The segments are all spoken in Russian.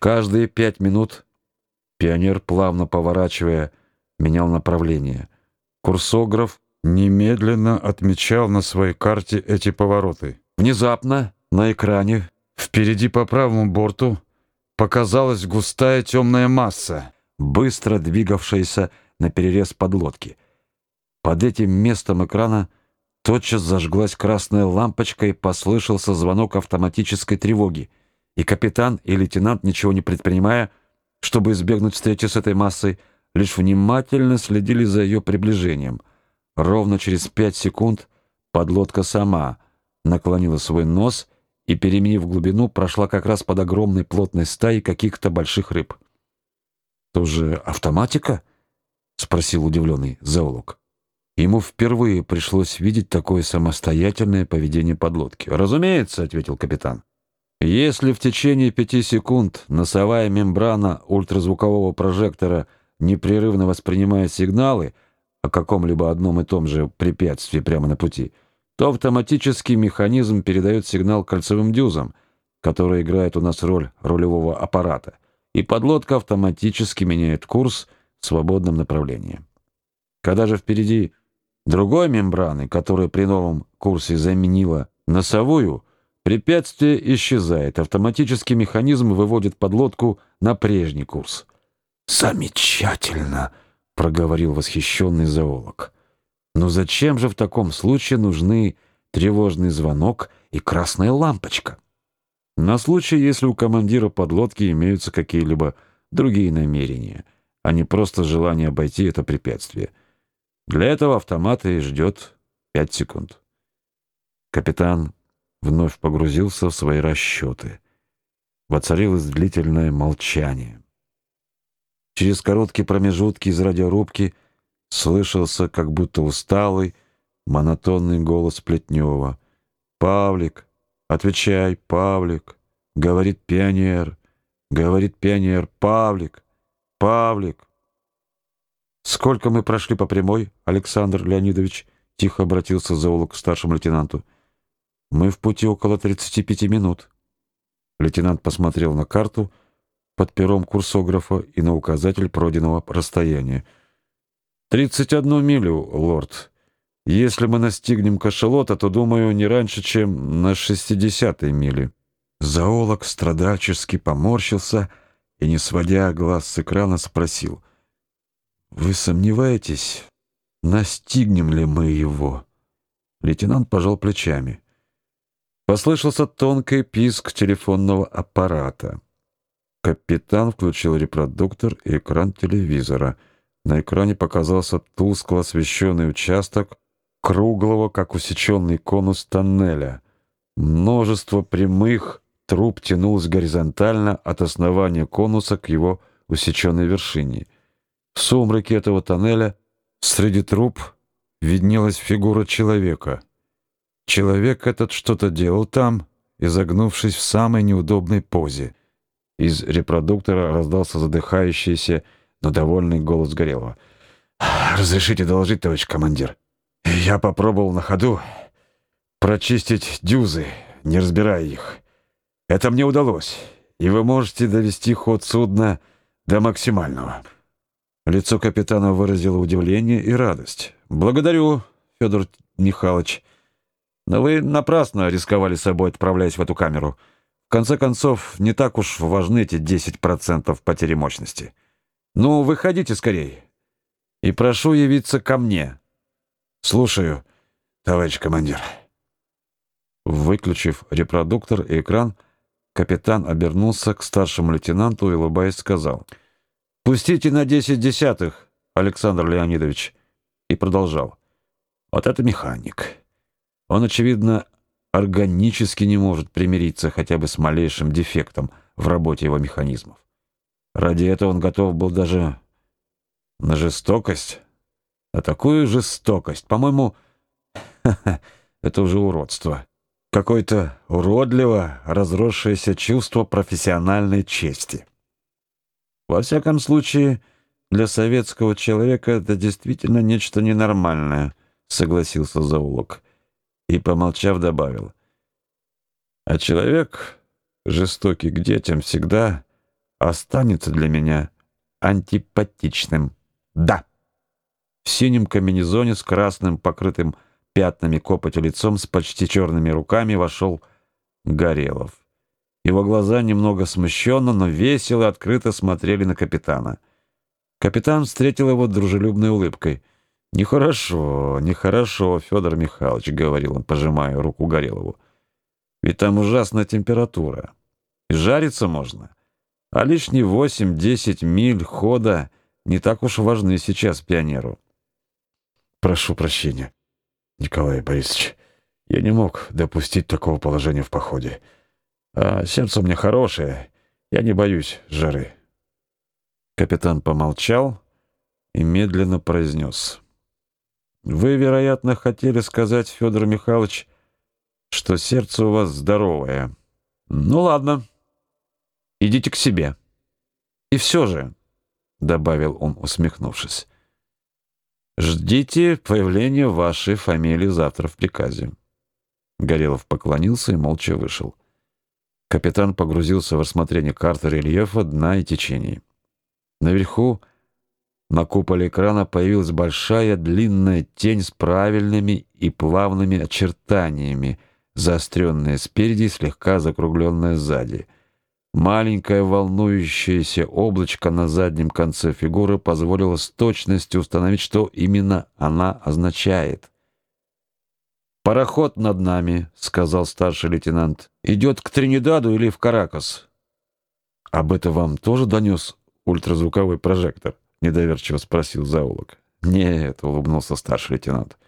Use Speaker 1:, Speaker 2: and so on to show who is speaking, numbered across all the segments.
Speaker 1: Каждые пять минут пионер, плавно поворачивая, менял направление. Курсограф немедленно отмечал на своей карте эти повороты. Внезапно на экране впереди по правому борту показалась густая темная масса, быстро двигавшаяся на перерез подлодки. Под этим местом экрана тотчас зажглась красная лампочка и послышался звонок автоматической тревоги. И капитан, и лейтенант, ничего не предпринимая, чтобы избежать встречи с этой массой, лишь внимательно следили за ее приближением. Ровно через пять секунд подлодка сама наклонила свой нос и, переменив глубину, прошла как раз под огромной плотной стаей каких-то больших рыб. «Тоже автоматика?» — спросил удивленный зоолог. Ему впервые пришлось видеть такое самостоятельное поведение подлодки. «Разумеется», — ответил капитан. «Если в течение пяти секунд носовая мембрана ультразвукового прожектора непрерывно воспринимает сигналы о каком-либо одном и том же препятствии прямо на пути, то автоматический механизм передает сигнал кольцевым дюзам, которые играют у нас роль рулевого аппарата, и подлодка автоматически меняет курс в свободном направлении. Когда же впереди другой мембраны, которая при новом курсе заменила носовую, препятствие исчезает, автоматический механизм выводит подлодку на прежний курс. «Замечательно!» — проговорил восхищенный зоолог. «Но зачем же в таком случае нужны тревожный звонок и красная лампочка?» На случай, если у командира подлодки имеются какие-либо другие намерения, а не просто желание обойти это препятствие. Для этого автомат и ждет пять секунд. Капитан вновь погрузился в свои расчеты. Воцарилось длительное молчание. Через короткие промежутки из радиорубки слышался как будто усталый, монотонный голос Плетнева. «Павлик, отвечай, Павлик!» — говорит пионер. Говорит пионер. «Павлик! Павлик!» «Сколько мы прошли по прямой, Александр Леонидович?» — тихо обратился зоолог к старшему лейтенанту. «Мы в пути около 35 минут». Лейтенант посмотрел на карту под пером курсографа и на указатель пройденного расстояния. «Тридцать одну милю, лорд. Если мы настигнем кашалота, то, думаю, не раньше, чем на шестидесятой миле». Зоолог страдальчески поморщился и, не сводя глаз с экрана, спросил — вы сомневаетесь, настигнем ли мы его? Лейтенант пожал плечами. Послышался тонкий писк телефонного аппарата. Капитан включил репродуктор и экран телевизора. На экране показался тускло освещенный участок круглого, как усеченный конус тоннеля. Множество прямых труб тянулось горизонтально от основания конуса к его усеченной вершине — в сумраке этого тоннеля среди труб виднелась фигура человека. Человек этот что-то делал там, изогнувшись в самой неудобной позе. Из репродуктора раздался задыхающийся, но довольный голос Горелого. «Разрешите доложить, товарищ командир. Я попробовал на ходу прочистить дюзы, не разбирая их. Это мне удалось, и вы можете довести ход судна до максимального». Лицо капитана выразило удивление и радость. «Благодарю, Федор Михайлович. Но вы напрасно рисковали собой, отправляясь в эту камеру. В конце концов, не так уж важны эти 10% потери мощности. Ну, выходите скорее. И прошу явиться ко мне. Слушаю, товарищ командир». Выключив репродуктор и экран, капитан обернулся к старшему лейтенанту и, улыбаясь, сказал — Пустите на десять десятых, Александр Леонидович. И продолжал. Вот это механик. Он, очевидно, органически не может примириться хотя бы с малейшим дефектом в работе его механизмов. Ради этого он готов был даже на жестокость. На такую жестокость. По-моему, это уже уродство. Какое-то уродливо разросшееся чувство профессиональной чести. Во всяком случае, для советского человека это действительно нечто ненормальное, согласился зоолог и, помолчав, добавил. А человек, жестокий к детям, всегда останется для меня антипатичным. Да. В синем комбинезоне с красным, покрытым пятнами копоти лицом, с почти черными руками вошел Горелов. Его глаза немного смущенно, но весело открыто смотрели на капитана. Капитан встретил его дружелюбной улыбкой. «Нехорошо, нехорошо, Федор Михайлович», — говорил он, пожимая руку Горелову. «Ведь там ужасная температура. И жариться можно. А лишние восемь-десять миль хода не так уж важны сейчас пионеру». «Прошу прощения, Николай Борисович. Я не мог допустить такого положения в походе. А сердце у меня хорошее, я не боюсь жары». Капитан помолчал и медленно произнес. «Вы, вероятно, хотели сказать, Федор Михайлович, что сердце у вас здоровое. Ну ладно, идите к себе. И все же, — добавил он, усмехнувшись, — ждите появления вашей фамилии завтра в приказе». Горелов поклонился и молча вышел. Капитан погрузился в рассмотрение карты рельефа, дна и течений. Наверху, на куполе экрана, появилась большая длинная тень с правильными и плавными очертаниями, заостренная спереди и слегка закругленная сзади. Маленькое волнующееся облачко на заднем конце фигуры позволило с точностью установить, что именно она означает. «Пароход над нами», — сказал старший лейтенант. «Идет к Тринидаду или в Каракас?» «Об этом вам тоже донес ультразвуковой прожектор?» — недоверчиво спросил заулок. «Нет», — улыбнулся старший лейтенант.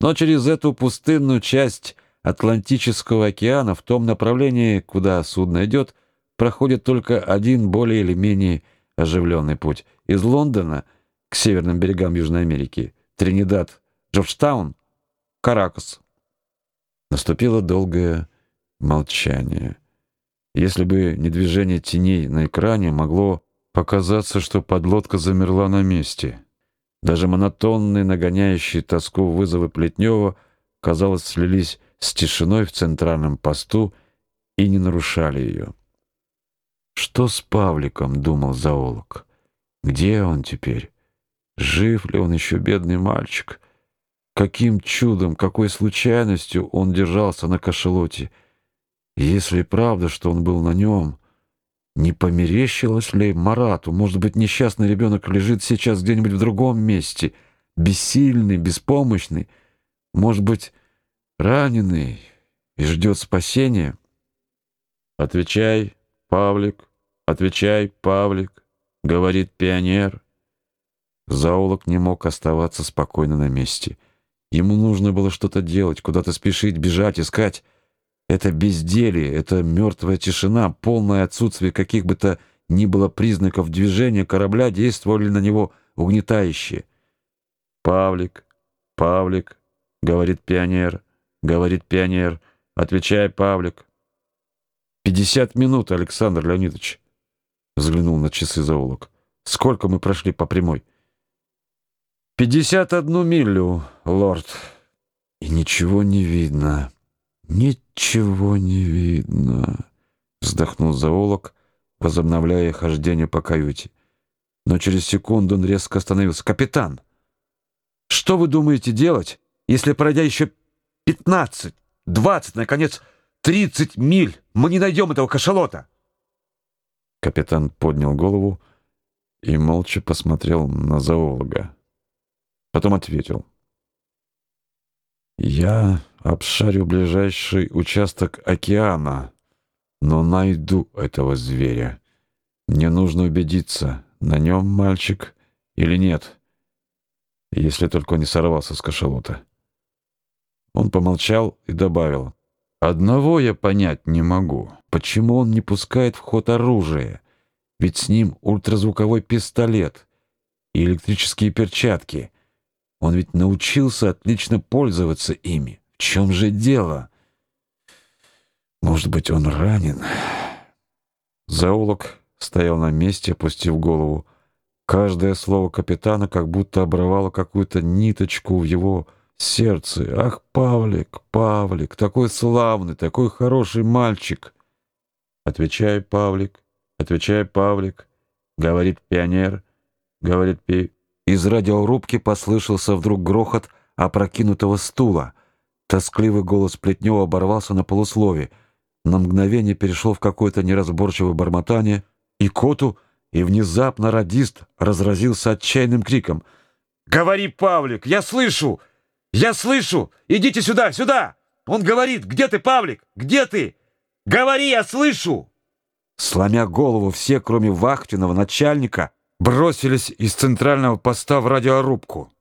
Speaker 1: «Но через эту пустынную часть Атлантического океана в том направлении, куда судно идет, проходит только один более или менее оживленный путь. Из Лондона к северным берегам Южной Америки, Тринидад, Джорджтаун, Каракас». Наступило долгое молчание. Если бы не движение теней на экране, могло показаться, что подлодка замерла на месте. Даже монотонные, нагоняющие тоску вызовы Плетнева, казалось, слились с тишиной в центральном посту и не нарушали ее. «Что с Павликом?» — думал зоолог. «Где он теперь? Жив ли он еще, бедный мальчик? Каким чудом, какой случайностью он держался на кошелоте? Если правда, что он был на нем...» Не померещилось ли Марату? Может быть, несчастный ребенок лежит сейчас где-нибудь в другом месте, бессильный, беспомощный, может быть, раненый и ждет спасения? «Отвечай, Павлик, отвечай, Павлик», — говорит пионер. Заулок не мог оставаться спокойно на месте. Ему нужно было что-то делать, куда-то спешить, бежать, искать. Это безделье, это мертвая тишина, полное отсутствие каких бы то ни было признаков движения корабля действовали на него угнетающе. «Павлик, Павлик», — говорит пионер, — говорит пионер, — отвечай, Павлик. «Пятьдесят минут, Александр Леонидович», — взглянул на часы заулок. «Сколько мы прошли по прямой?» «Пятьдесят одну милю, лорд». «И ничего не видно». «Ничего не видно», — вздохнул зоолог, возобновляя хождение по каюте. Но через секунду он резко остановился. «Капитан, что вы думаете делать, если, пройдя еще пятнадцать, двадцать, наконец, тридцать миль, мы не найдем этого кашалота?» Капитан поднял голову и молча посмотрел на зоолога. Потом ответил. «Я обшарю ближайший участок океана, но найду этого зверя. Мне нужно убедиться, на нем мальчик или нет, если только он не сорвался с кашалота». Он помолчал и добавил. «Одного я понять не могу. Почему он не пускает в ход оружие? Ведь с ним ультразвуковой пистолет и электрические перчатки». Он ведь научился отлично пользоваться ими. В чем же дело? Может быть, он ранен? Заулок стоял на месте, опустив голову. Каждое слово капитана как будто обрывало какую-то ниточку в его сердце. «Ах, Павлик, Павлик, такой славный, такой хороший мальчик!» «Отвечай, Павлик, Отвечает Павлик. Говорит пионер. Говорит пи... Из радиорубки послышался вдруг грохот опрокинутого стула. Тоскливый голос Плетнева оборвался на полуслове. На мгновение перешел в какое-то неразборчивое бормотание, и коту, и внезапно радист разразился отчаянным криком. «Говори, Павлик, я слышу! Я слышу! Идите сюда, сюда! Он говорит! Где ты, Павлик? Где ты? Говори, я слышу!» Сломя голову, все, кроме вахтенного начальника, бросились из центрального поста в радиорубку.